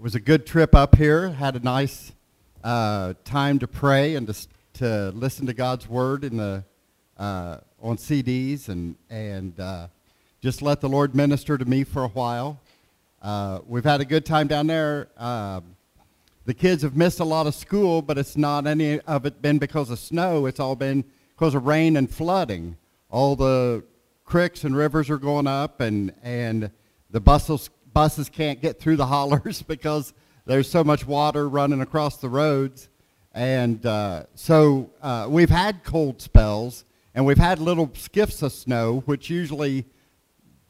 it was a good trip up here. Had a nice uh, time to pray and to, to listen to God's word in the uh, on CDs and and uh, just let the Lord minister to me for a while. Uh, we've had a good time down there. Um, the kids have missed a lot of school, but it's not any of it been because of snow. It's all been because of rain and flooding. All the creeks and rivers are going up, and and the buses buses can't get through the hollers because there's so much water running across the roads. And uh, so uh, we've had cold spells, and we've had little skiffs of snow, which usually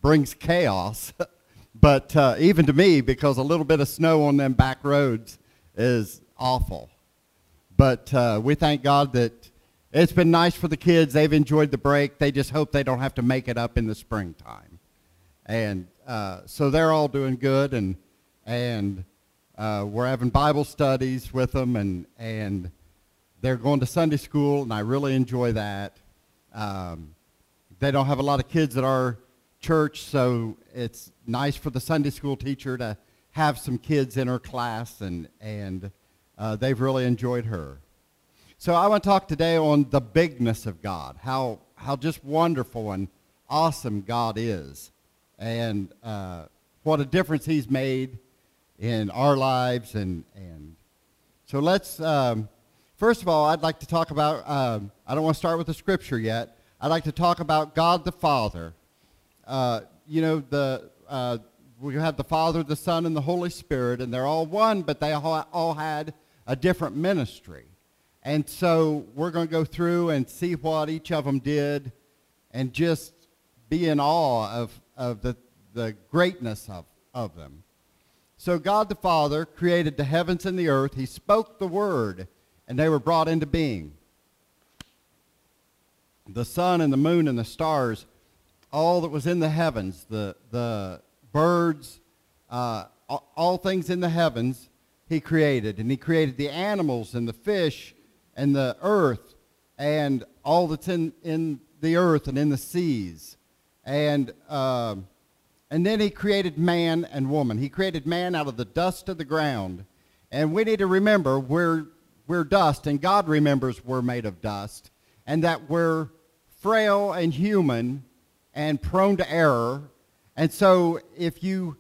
brings chaos. but uh, even to me, because a little bit of snow on them back roads is awful. But uh, we thank God that it's been nice for the kids. They've enjoyed the break. They just hope they don't have to make it up in the springtime. And uh, so they're all doing good, and and uh, we're having Bible studies with them, and and they're going to Sunday school, and I really enjoy that. Um, they don't have a lot of kids at our church, so it's nice for the Sunday school teacher to have some kids in her class, and and uh, they've really enjoyed her. So I want to talk today on the bigness of God, how how just wonderful and awesome God is and uh, what a difference he's made in our lives. And, and so let's, um, first of all, I'd like to talk about, um, I don't want to start with the scripture yet. I'd like to talk about God the Father. Uh, you know, the, uh, we have the Father, the Son, and the Holy Spirit, and they're all one, but they all, all had a different ministry. And so we're going to go through and see what each of them did and just be in awe of, of the, the greatness of, of them. So God the Father created the heavens and the earth. He spoke the word, and they were brought into being. The sun and the moon and the stars, all that was in the heavens, the, the birds, uh, all things in the heavens, he created. And he created the animals and the fish and the earth and all that's in, in the earth and in the seas and uh, and then he created man and woman. He created man out of the dust of the ground, and we need to remember we're we're dust, and God remembers we're made of dust, and that we're frail and human and prone to error. And so, if you,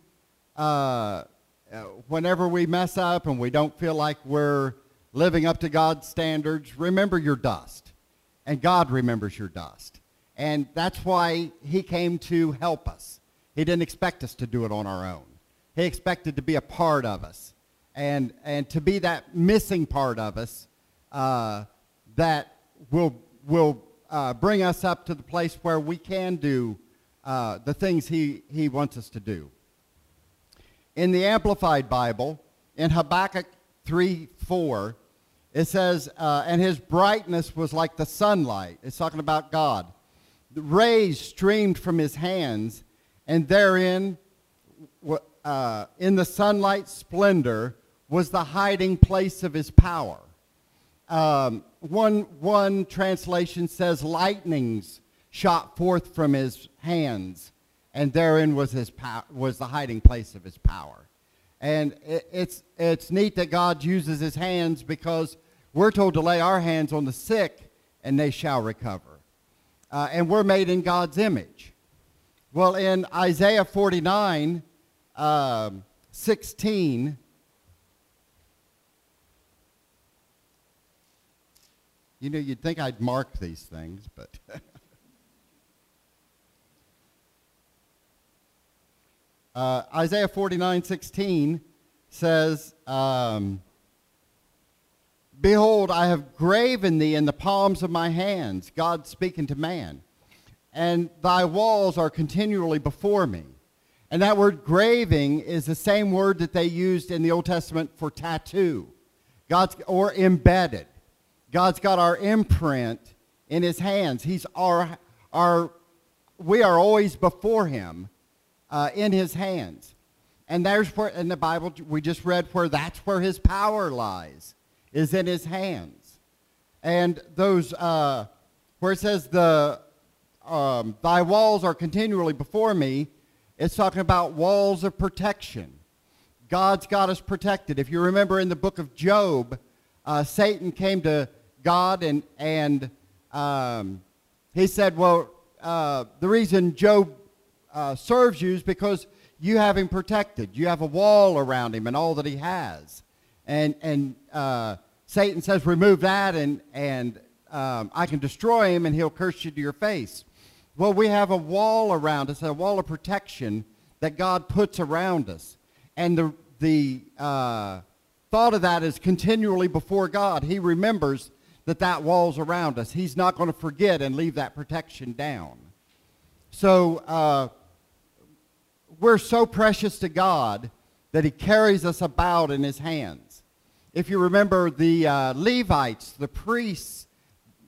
uh, whenever we mess up and we don't feel like we're living up to God's standards, remember your dust, and God remembers your dust. And that's why he came to help us. He didn't expect us to do it on our own. He expected to be a part of us and, and to be that missing part of us uh, that will, will uh, bring us up to the place where we can do uh, the things he, he wants us to do. In the Amplified Bible, in Habakkuk 3 4, it says, uh, and his brightness was like the sunlight. It's talking about God rays streamed from his hands, and therein, uh, in the sunlight splendor, was the hiding place of his power. Um, one, one translation says, lightnings shot forth from his hands, and therein was, his pow- was the hiding place of his power. And it, it's, it's neat that God uses his hands because we're told to lay our hands on the sick, and they shall recover uh, and we're made in God's image. Well, in Isaiah 49, um, 16, you know, you'd think I'd mark these things, but. uh, Isaiah 49, 16 says, um, Behold, I have graven thee in the palms of my hands, God speaking to man, and thy walls are continually before me. And that word graving is the same word that they used in the Old Testament for tattoo, God's, or embedded. God's got our imprint in his hands. He's our, our we are always before him uh, in his hands. And there's where, in the Bible, we just read where that's where his power lies is in his hands. And those, uh, where it says, the, um, thy walls are continually before me, it's talking about walls of protection. God's got us protected. If you remember in the book of Job, uh, Satan came to God and, and um, he said, Well, uh, the reason Job uh, serves you is because you have him protected. You have a wall around him and all that he has. And, and uh, Satan says, Remove that and, and um, I can destroy him and he'll curse you to your face. Well, we have a wall around us, a wall of protection that God puts around us. And the, the uh, thought of that is continually before God. He remembers that that wall's around us. He's not going to forget and leave that protection down. So uh, we're so precious to God that he carries us about in his hands. If you remember the uh, Levites, the priests,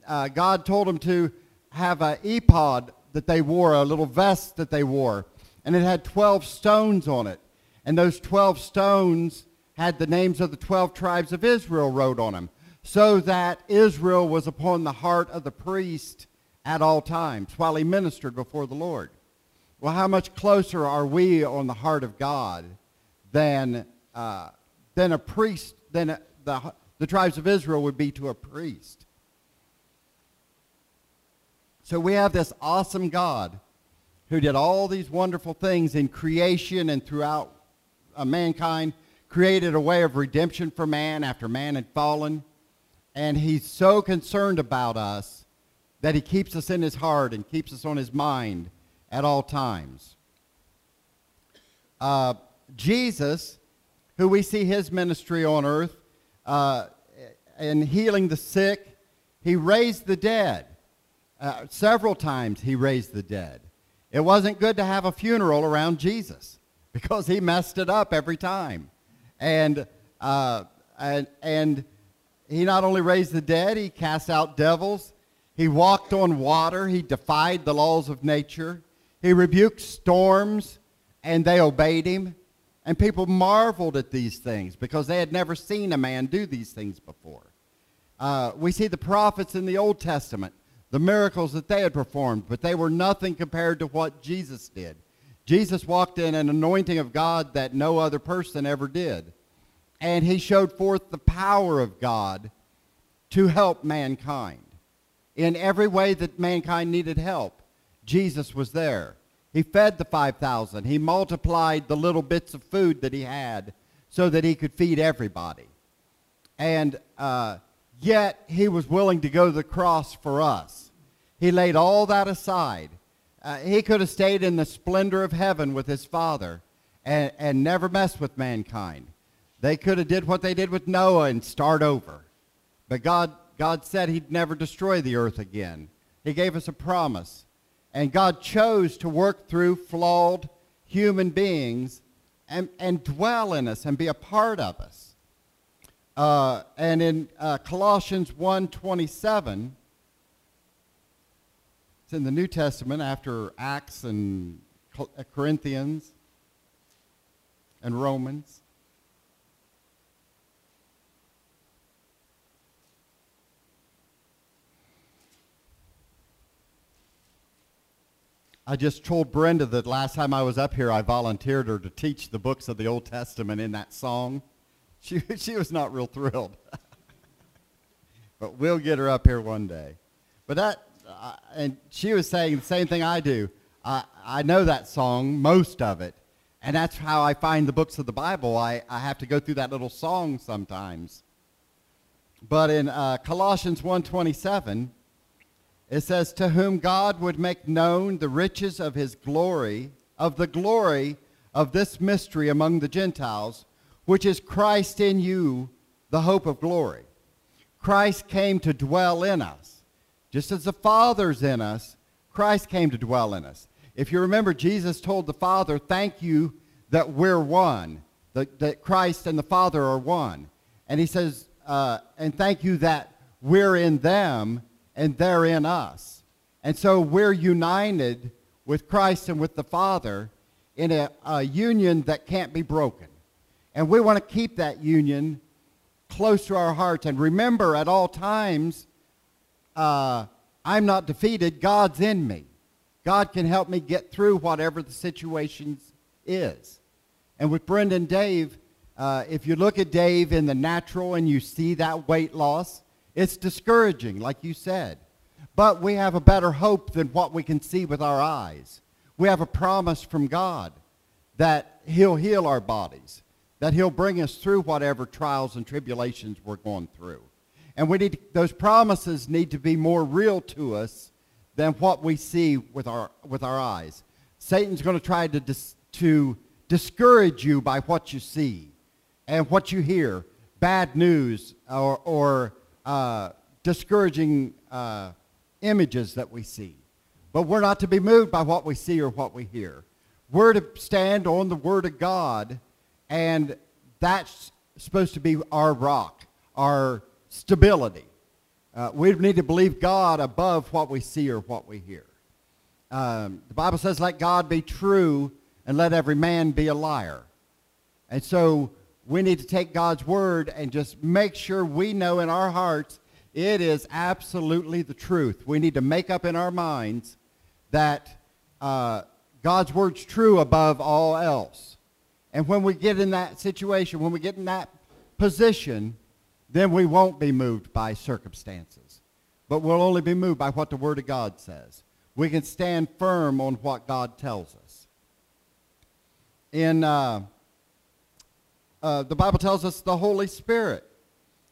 uh, God told them to have an ephod that they wore, a little vest that they wore, and it had 12 stones on it. And those 12 stones had the names of the 12 tribes of Israel wrote on them, so that Israel was upon the heart of the priest at all times while he ministered before the Lord. Well, how much closer are we on the heart of God than, uh, than a priest, than the, the tribes of Israel would be to a priest? So we have this awesome God who did all these wonderful things in creation and throughout uh, mankind, created a way of redemption for man after man had fallen. And he's so concerned about us that he keeps us in his heart and keeps us on his mind at all times. Uh, Jesus, who we see his ministry on earth uh, in healing the sick, he raised the dead. Uh, several times he raised the dead. It wasn't good to have a funeral around Jesus because he messed it up every time. And, uh, and, and he not only raised the dead, he cast out devils. He walked on water. He defied the laws of nature. He rebuked storms, and they obeyed him. And people marveled at these things because they had never seen a man do these things before. Uh, we see the prophets in the Old Testament the miracles that they had performed, but they were nothing compared to what Jesus did. Jesus walked in an anointing of God that no other person ever did. And he showed forth the power of God to help mankind. In every way that mankind needed help, Jesus was there. He fed the 5,000. He multiplied the little bits of food that he had so that he could feed everybody. And uh, Yet he was willing to go to the cross for us. He laid all that aside. Uh, he could have stayed in the splendor of heaven with his father and, and never messed with mankind. They could have did what they did with Noah and start over. But God, God said he'd never destroy the earth again. He gave us a promise. And God chose to work through flawed human beings and, and dwell in us and be a part of us. Uh, and in uh, Colossians 1.27, it's in the New Testament after Acts and uh, Corinthians and Romans. I just told Brenda that last time I was up here, I volunteered her to teach the books of the Old Testament in that song. She, she was not real thrilled. but we'll get her up here one day. But that, uh, and she was saying the same thing I do. I, I know that song, most of it. And that's how I find the books of the Bible. I, I have to go through that little song sometimes. But in uh, Colossians 1.27, it says, To whom God would make known the riches of his glory, of the glory of this mystery among the Gentiles, which is Christ in you, the hope of glory. Christ came to dwell in us. Just as the Father's in us, Christ came to dwell in us. If you remember, Jesus told the Father, Thank you that we're one, that, that Christ and the Father are one. And he says, uh, And thank you that we're in them and they're in us. And so we're united with Christ and with the Father in a, a union that can't be broken. And we want to keep that union close to our hearts. And remember at all times, uh, I'm not defeated. God's in me. God can help me get through whatever the situation is. And with Brenda and Dave, Uh, if you look at Dave in the natural and you see that weight loss, it's discouraging, like you said. But we have a better hope than what we can see with our eyes. We have a promise from God that he'll heal our bodies, that he'll bring us through whatever trials and tribulations we're going through. And we need to, those promises need to be more real to us than what we see with our, with our eyes. Satan's going to try to, dis, to discourage you by what you see and what you hear, bad news or, or uh, discouraging uh, images that we see. But we're not to be moved by what we see or what we hear. We're to stand on the Word of God, and that's supposed to be our rock, our stability. Uh, we need to believe God above what we see or what we hear. Um, the Bible says, let God be true and let every man be a liar. And so we need to take God's word and just make sure we know in our hearts it is absolutely the truth. We need to make up in our minds that uh, God's word's true above all else. And when we get in that situation, when we get in that position, then we won't be moved by circumstances. But we'll only be moved by what the Word of God says. We can stand firm on what God tells us. In uh, uh, the Bible tells us the Holy Spirit.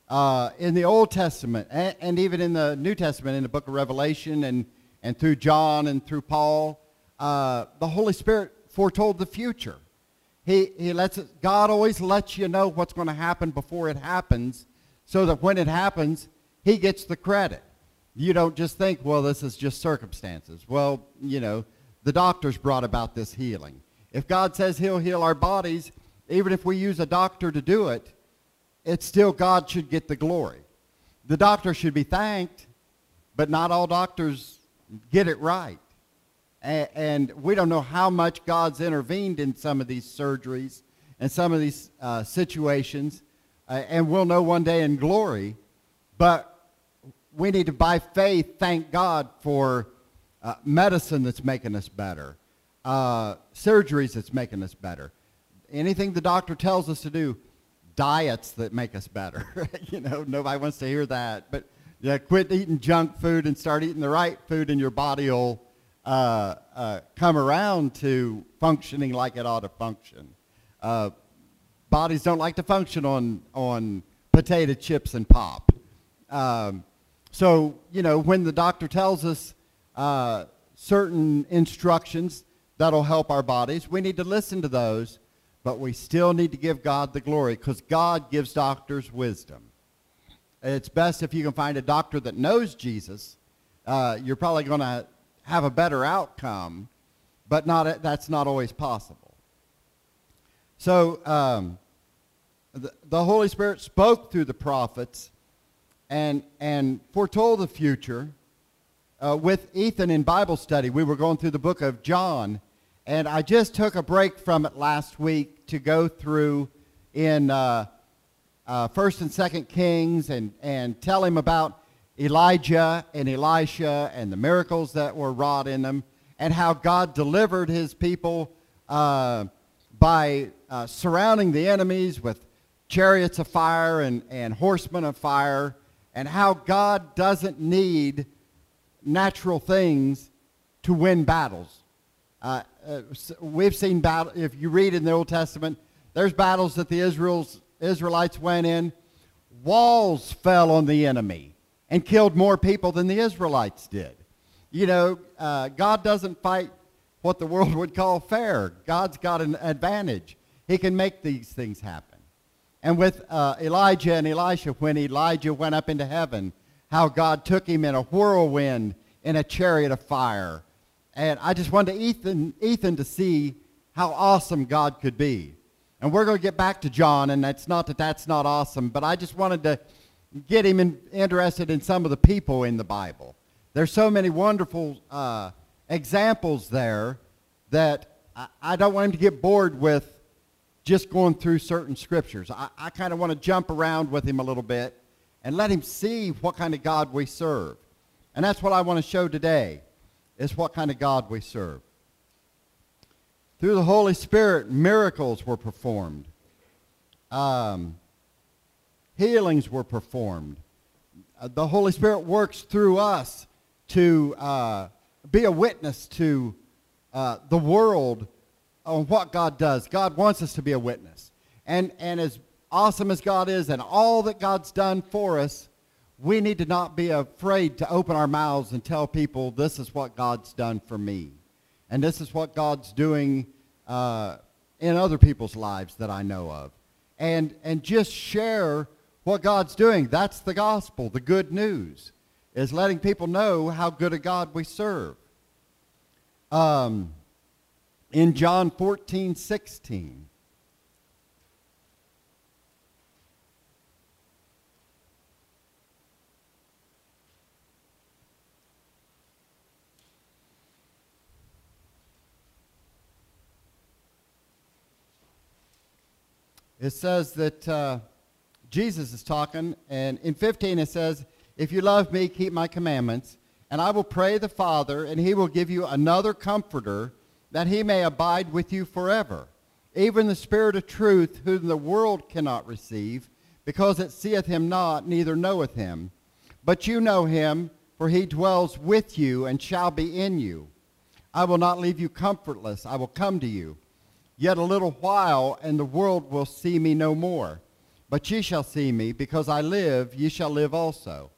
Uh, in the Old Testament and, and, even in the New Testament, in the book of Revelation and, and through John and through Paul, uh, the Holy Spirit foretold the future. He, he lets it, God always lets you know what's going to happen before it happens so that when it happens, he gets the credit. You don't just think, well, this is just circumstances. Well, you know, the doctors brought about this healing. If God says he'll heal our bodies, even if we use a doctor to do it, it's still God should get the glory. The doctor should be thanked, but not all doctors get it right. And, we don't know how much God's intervened in some of these surgeries and some of these uh, situations, uh, and we'll know one day in glory. But we need to, by faith, thank God for uh, medicine that's making us better, uh, surgeries that's making us better anything the doctor tells us to do, diets that make us better. you know, nobody wants to hear that. But yeah, quit eating junk food and start eating the right food, and your body will uh, uh, come around to functioning like it ought to function. Uh, bodies don't like to function on on potato chips and pop. Um, so you know, when the doctor tells us uh, certain instructions that'll help our bodies, we need to listen to those but we still need to give God the glory because God gives doctors wisdom. It's best if you can find a doctor that knows Jesus. Uh, you're probably going to have a better outcome, but not, that's not always possible. So um, the, the Holy Spirit spoke through the prophets and, and foretold the future. Uh, with Ethan in Bible study, we were going through the book of John, and I just took a break from it last week to go through in uh, uh, First and Second Kings and, and tell him about Elijah and Elisha and the miracles that were wrought in them and how God delivered his people uh, by uh, surrounding the enemies with chariots of fire and, and horsemen of fire and how God doesn't need natural things to win battles. Uh, uh, we've seen battle. If you read in the Old Testament, there's battles that the Israel's, Israelites went in. Walls fell on the enemy and killed more people than the Israelites did. You know, uh, God doesn't fight what the world would call fair. God's got an advantage. He can make these things happen. And with uh, Elijah and Elisha, when Elijah went up into heaven, how God took him in a whirlwind in a chariot of fire and I just wanted Ethan, Ethan to see how awesome God could be. And we're going to get back to John, and it's not that that's not awesome, but I just wanted to get him in, interested in some of the people in the Bible. There's so many wonderful uh, examples there that I, I, don't want him to get bored with just going through certain scriptures. I, I kind of want to jump around with him a little bit and let him see what kind of God we serve. And that's what I want to show today is what kind of God we serve. Through the Holy Spirit, miracles were performed. Um, healings were performed. Uh, the Holy Spirit works through us to uh, be a witness to uh, the world on what God does. God wants us to be a witness. And, and as awesome as God is and all that God's done for us, we need to not be afraid to open our mouths and tell people this is what God's done for me. And this is what God's doing uh, in other people's lives that I know of. And, and just share what God's doing. That's the gospel, the good news, is letting people know how good a God we serve. Um, in John 14, 16, it says that uh, Jesus is talking, and in 15 it says, If you love me, keep my commandments, and I will pray the Father, and he will give you another comforter, that he may abide with you forever, even the Spirit of truth, whom the world cannot receive, because it seeth him not, neither knoweth him. But you know him, for he dwells with you and shall be in you. I will not leave you comfortless. I will come to you. Yet a little while, and the world will see me no more. But ye shall see me, because I live, ye shall live also.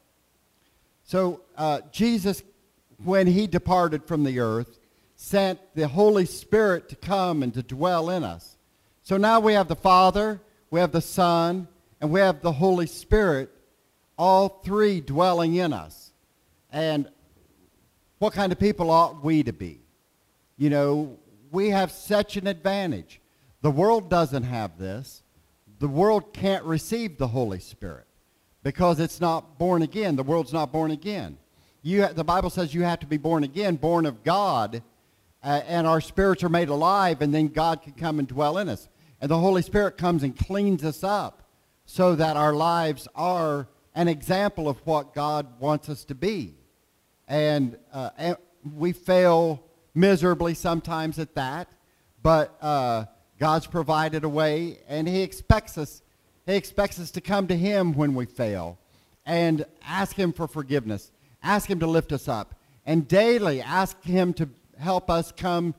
So uh, Jesus, when he departed from the earth, sent the Holy Spirit to come and to dwell in us. So now we have the Father, we have the Son, and we have the Holy Spirit, all three dwelling in us. And what kind of people ought we to be? You know, we have such an advantage. The world doesn't have this. The world can't receive the Holy Spirit because it's not born again. The world's not born again. You, the Bible says you have to be born again, born of God, uh, and our spirits are made alive, and then God can come and dwell in us. And the Holy Spirit comes and cleans us up so that our lives are an example of what God wants us to be. And, uh, and we fail miserably sometimes at that, but uh, God's provided a way, and He expects us. He expects us to come to Him when we fail, and ask Him for forgiveness. Ask Him to lift us up, and daily ask Him to help us come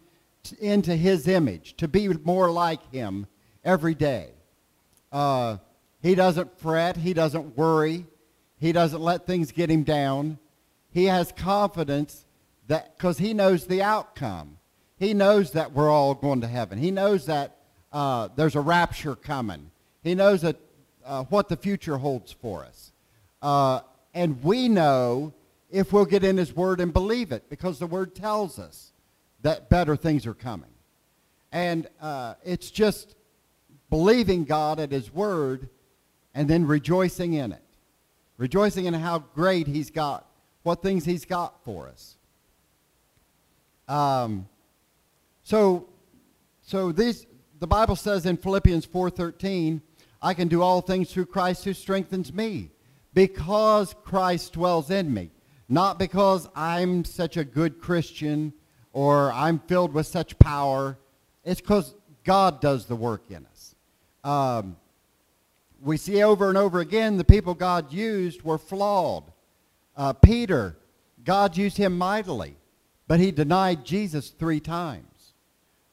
into His image, to be more like Him every day. Uh, he doesn't fret. He doesn't worry. He doesn't let things get him down. He has confidence that because he knows the outcome. He knows that we're all going to heaven. He knows that uh, there's a rapture coming. He knows that uh, what the future holds for us. Uh, and we know if we'll get in his word and believe it because the word tells us that better things are coming. And uh, it's just believing God at his word and then rejoicing in it. Rejoicing in how great he's got, what things he's got for us. Um, so, so these, the Bible says in Philippians 4.13, I can do all things through Christ who strengthens me because Christ dwells in me. Not because I'm such a good Christian or I'm filled with such power. It's because God does the work in us. Um, we see over and over again the people God used were flawed. Uh, Peter, God used him mightily. But he denied Jesus three times.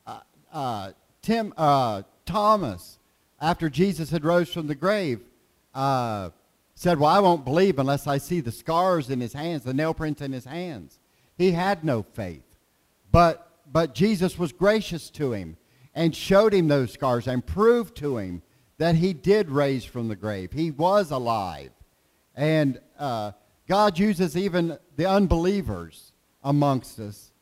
Uh, uh, Tim, uh, Thomas, after Jesus had rose from the grave, uh, said, well, I won't believe unless I see the scars in his hands, the nail prints in his hands. He had no faith. But, but Jesus was gracious to him and showed him those scars and proved to him that he did raise from the grave. He was alive. And uh, God uses even the unbelievers amongst us.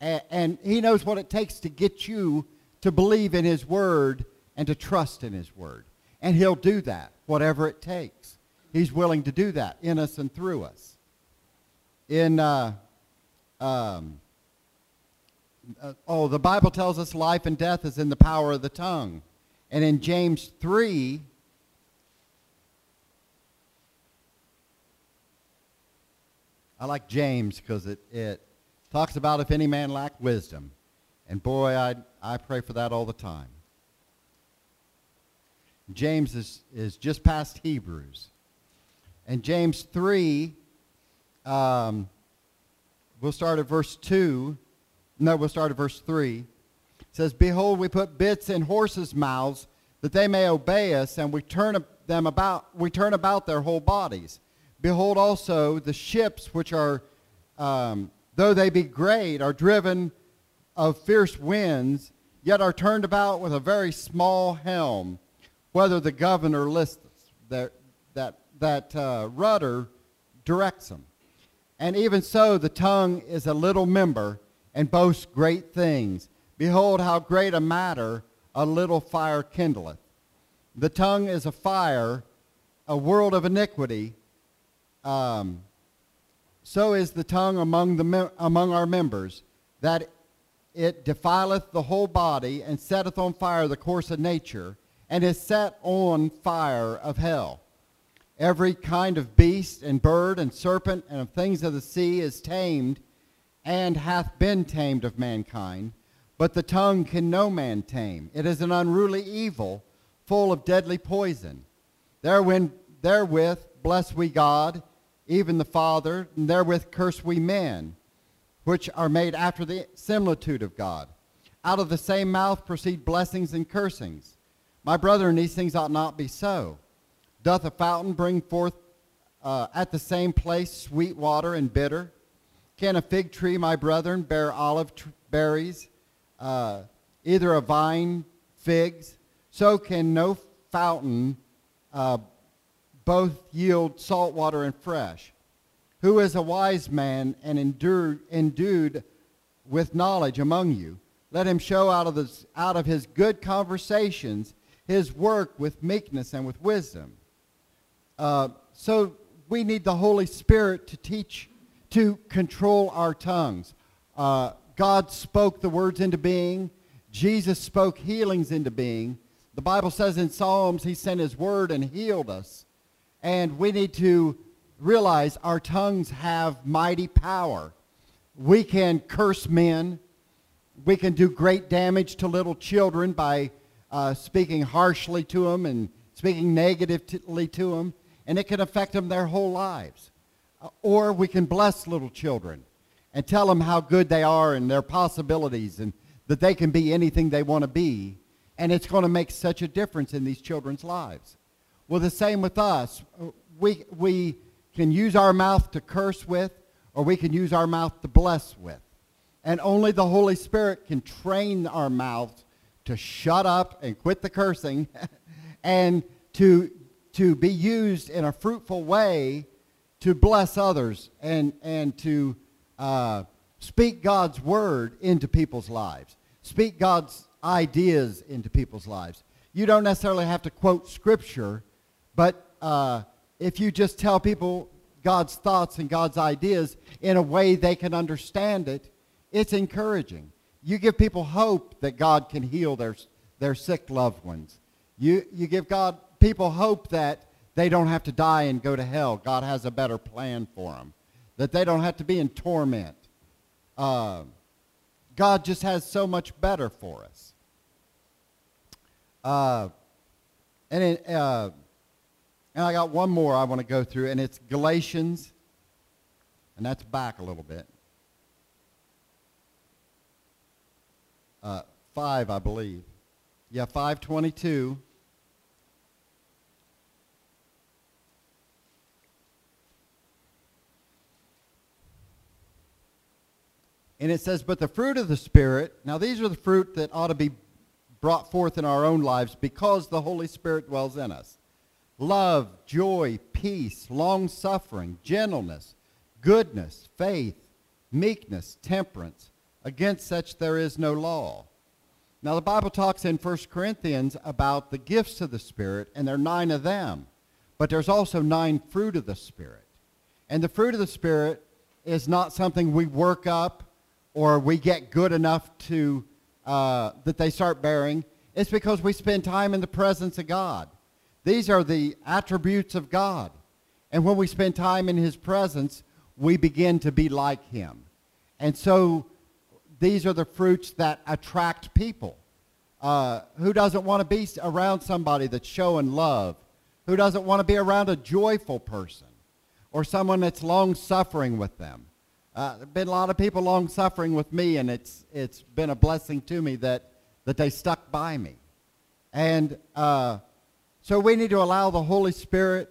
And, and he knows what it takes to get you to believe in his word and to trust in his word. And he'll do that, whatever it takes. He's willing to do that in us and through us. In, uh, um, uh, oh, the Bible tells us life and death is in the power of the tongue. And in James 3, I like James because it, it talks about if any man lack wisdom. And boy, I, I pray for that all the time. James is, is just past Hebrews. And James 3, um, we'll start at verse 2. No, we'll start at verse 3. It says, Behold, we put bits in horses' mouths that they may obey us, and we turn them about, we turn about their whole bodies. Behold also the ships which are, um, though they be great, are driven of fierce winds, yet are turned about with a very small helm, whether the governor lists that, that, that uh, rudder directs them. And even so, the tongue is a little member and boasts great things. Behold, how great a matter a little fire kindleth. The tongue is a fire, a world of iniquity. Um, so is the tongue among, the, among our members, that it defileth the whole body, and setteth on fire the course of nature, and is set on fire of hell. Every kind of beast and bird and serpent and of things of the sea is tamed, and hath been tamed of mankind but the tongue can no man tame. It is an unruly evil, full of deadly poison. Therewith, therewith bless we God, even the Father, and therewith curse we men, which are made after the similitude of God. Out of the same mouth proceed blessings and cursings. My brethren, these things ought not be so. Doth a fountain bring forth uh, at the same place sweet water and bitter? Can a fig tree, my brethren, bear olive berries? uh, either a vine, figs, so can no fountain uh, both yield salt water and fresh. Who is a wise man and endured, endued with knowledge among you? Let him show out of, this, out of his good conversations his work with meekness and with wisdom. Uh, so we need the Holy Spirit to teach, to control our tongues. Uh, God spoke the words into being. Jesus spoke healings into being. The Bible says in Psalms, he sent his word and healed us. And we need to realize our tongues have mighty power. We can curse men. We can do great damage to little children by uh, speaking harshly to them and speaking negatively to them. And it can affect them their whole lives. Uh, or we can bless little children and tell them how good they are and their possibilities and that they can be anything they want to be. And it's going to make such a difference in these children's lives. Well, the same with us. We, we can use our mouth to curse with, or we can use our mouth to bless with. And only the Holy Spirit can train our mouths to shut up and quit the cursing and to, to be used in a fruitful way to bless others and, and to uh, speak God's word into people's lives. Speak God's ideas into people's lives. You don't necessarily have to quote scripture, but uh, if you just tell people God's thoughts and God's ideas in a way they can understand it, it's encouraging. You give people hope that God can heal their, their sick loved ones. You, you give God people hope that they don't have to die and go to hell. God has a better plan for them that they don't have to be in torment. Uh, God just has so much better for us. Uh, and, it, uh, and I got one more I want to go through, and it's Galatians, and that's back a little bit. Uh, 5, I believe. Yeah, 522. And it says, But the fruit of the Spirit, now these are the fruit that ought to be brought forth in our own lives because the Holy Spirit dwells in us love, joy, peace, long suffering, gentleness, goodness, faith, meekness, temperance. Against such there is no law. Now, the Bible talks in 1 Corinthians about the gifts of the Spirit, and there are nine of them. But there's also nine fruit of the Spirit. And the fruit of the Spirit is not something we work up or we get good enough to uh, that they start bearing, it's because we spend time in the presence of God. These are the attributes of God. And when we spend time in his presence, we begin to be like him. And so these are the fruits that attract people. Uh, who doesn't want to be around somebody that's showing love? Who doesn't want to be around a joyful person or someone that's long suffering with them? Uh, there have been a lot of people long suffering with me, and it's, it's been a blessing to me that, that they stuck by me. And uh, so we need to allow the Holy Spirit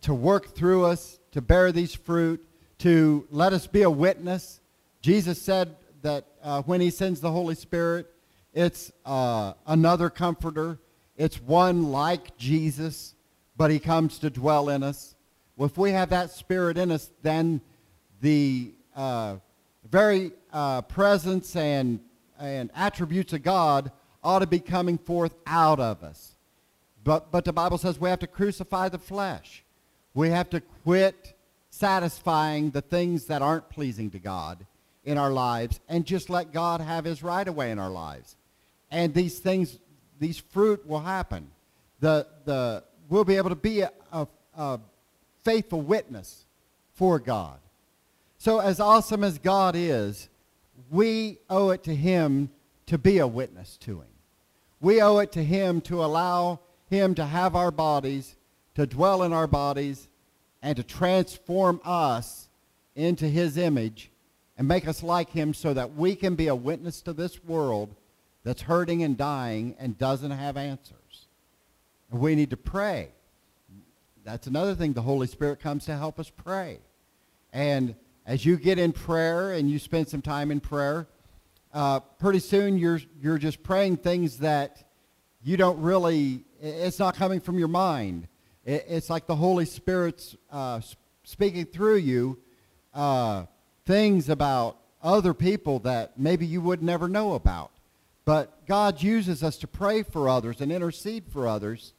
to work through us, to bear these fruit, to let us be a witness. Jesus said that uh, when he sends the Holy Spirit, it's uh, another comforter. It's one like Jesus, but he comes to dwell in us. Well, if we have that spirit in us, then the uh, very uh, presence and, and attributes of God ought to be coming forth out of us. But, but the Bible says we have to crucify the flesh. We have to quit satisfying the things that aren't pleasing to God in our lives and just let God have his right away in our lives. And these things, these fruit will happen. The, the, we'll be able to be a, a, a faithful witness for God. So as awesome as God is, we owe it to him to be a witness to him. We owe it to him to allow him to have our bodies, to dwell in our bodies, and to transform us into his image and make us like him so that we can be a witness to this world that's hurting and dying and doesn't have answers. And we need to pray. That's another thing. The Holy Spirit comes to help us pray. And as you get in prayer and you spend some time in prayer, uh, pretty soon you're, you're just praying things that you don't really, it's not coming from your mind. It, it's like the Holy Spirit's uh, speaking through you uh, things about other people that maybe you would never know about. But God uses us to pray for others and intercede for others.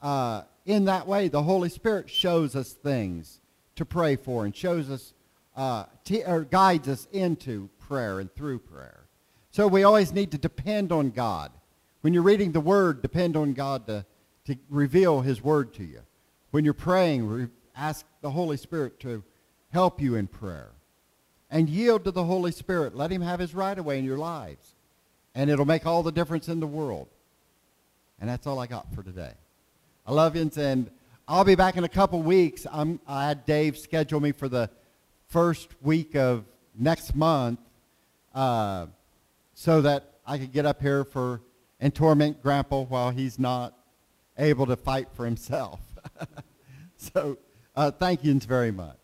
Uh, in that way, the Holy Spirit shows us things to pray for and shows us, uh, or guides us into prayer and through prayer. So we always need to depend on God. When you're reading the Word, depend on God to, to reveal His Word to you. When you're praying, ask the Holy Spirit to help you in prayer. And yield to the Holy Spirit. Let Him have His right away in your lives. And it'll make all the difference in the world. And that's all I got for today. I love you, and I'll be back in a couple weeks. I'm, I had Dave schedule me for the first week of next month uh, so that I could get up here for and torment Grandpa while he's not able to fight for himself. so uh, thank you very much.